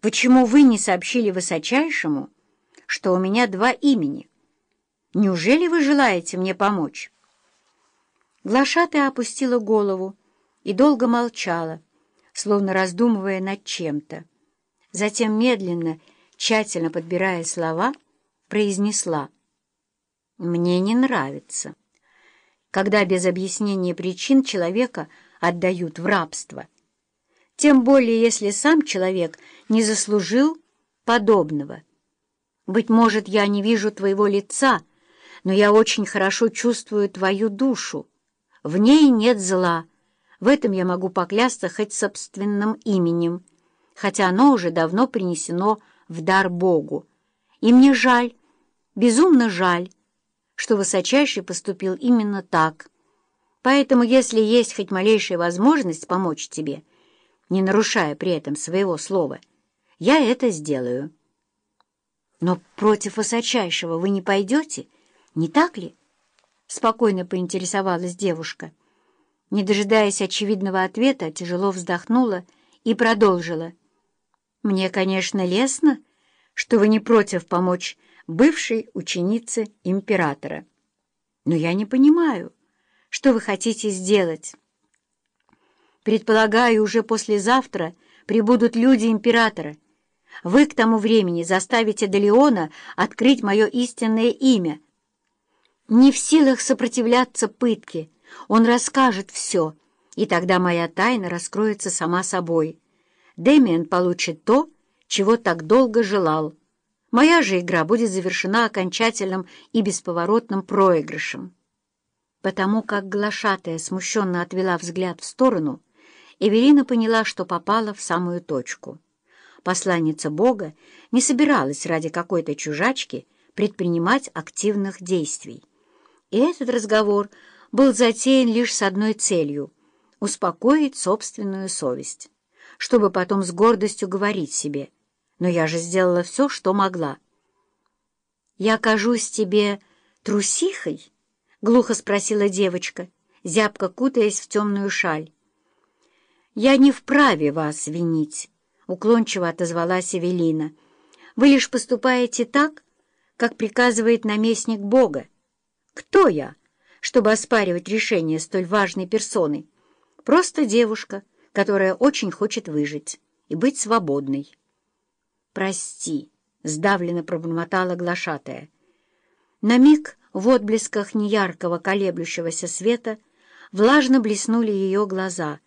Почему вы не сообщили высочайшему, что у меня два имени? Неужели вы желаете мне помочь?» Глашатая опустила голову и долго молчала, словно раздумывая над чем-то. Затем медленно, тщательно подбирая слова, произнесла «Мне не нравится» когда без объяснения причин человека отдают в рабство. Тем более, если сам человек не заслужил подобного. Быть может, я не вижу твоего лица, но я очень хорошо чувствую твою душу. В ней нет зла. В этом я могу поклясться хоть собственным именем, хотя оно уже давно принесено в дар Богу. И мне жаль, безумно жаль, что Высочайший поступил именно так. Поэтому, если есть хоть малейшая возможность помочь тебе, не нарушая при этом своего слова, я это сделаю. Но против Высочайшего вы не пойдете, не так ли? Спокойно поинтересовалась девушка. Не дожидаясь очевидного ответа, тяжело вздохнула и продолжила. «Мне, конечно, лестно, что вы не против помочь бывшей ученицы императора. Но я не понимаю, что вы хотите сделать. Предполагаю, уже послезавтра прибудут люди императора. Вы к тому времени заставите Делеона открыть мое истинное имя. Не в силах сопротивляться пытке, он расскажет все, и тогда моя тайна раскроется сама собой. Дэмиан получит то, чего так долго желал. Моя же игра будет завершена окончательным и бесповоротным проигрышем. Потому как глашатая смущенно отвела взгляд в сторону, Эвелина поняла, что попала в самую точку. Посланница Бога не собиралась ради какой-то чужачки предпринимать активных действий. И этот разговор был затеян лишь с одной целью — успокоить собственную совесть, чтобы потом с гордостью говорить себе — но я же сделала все, что могла. «Я кажусь тебе трусихой?» — глухо спросила девочка, зябко кутаясь в темную шаль. «Я не вправе вас винить», — уклончиво отозвалась Эвелина. «Вы лишь поступаете так, как приказывает наместник Бога. Кто я, чтобы оспаривать решение столь важной персоны? Просто девушка, которая очень хочет выжить и быть свободной». «Прости», — сдавленно пробормотала глашатая. На миг в отблесках неяркого колеблющегося света влажно блеснули ее глаза.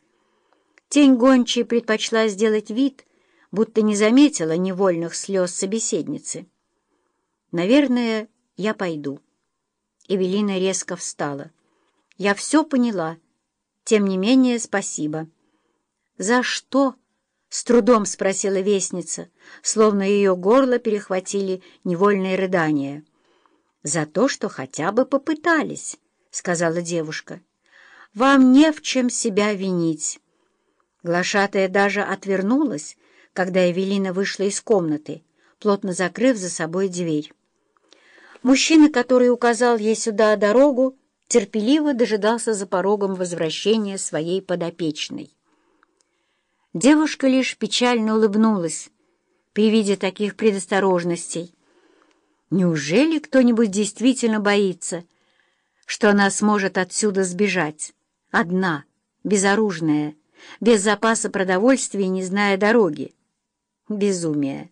Тень гончей предпочла сделать вид, будто не заметила невольных слез собеседницы. «Наверное, я пойду». Эвелина резко встала. «Я все поняла. Тем не менее, спасибо». «За что?» С трудом спросила вестница, словно ее горло перехватили невольные рыдания. «За то, что хотя бы попытались», — сказала девушка. «Вам не в чем себя винить». Глашатая даже отвернулась, когда Эвелина вышла из комнаты, плотно закрыв за собой дверь. Мужчина, который указал ей сюда дорогу, терпеливо дожидался за порогом возвращения своей подопечной. Девушка лишь печально улыбнулась при виде таких предосторожностей. Неужели кто-нибудь действительно боится, что она сможет отсюда сбежать, одна, безоружная, без запаса продовольствия не зная дороги? Безумие!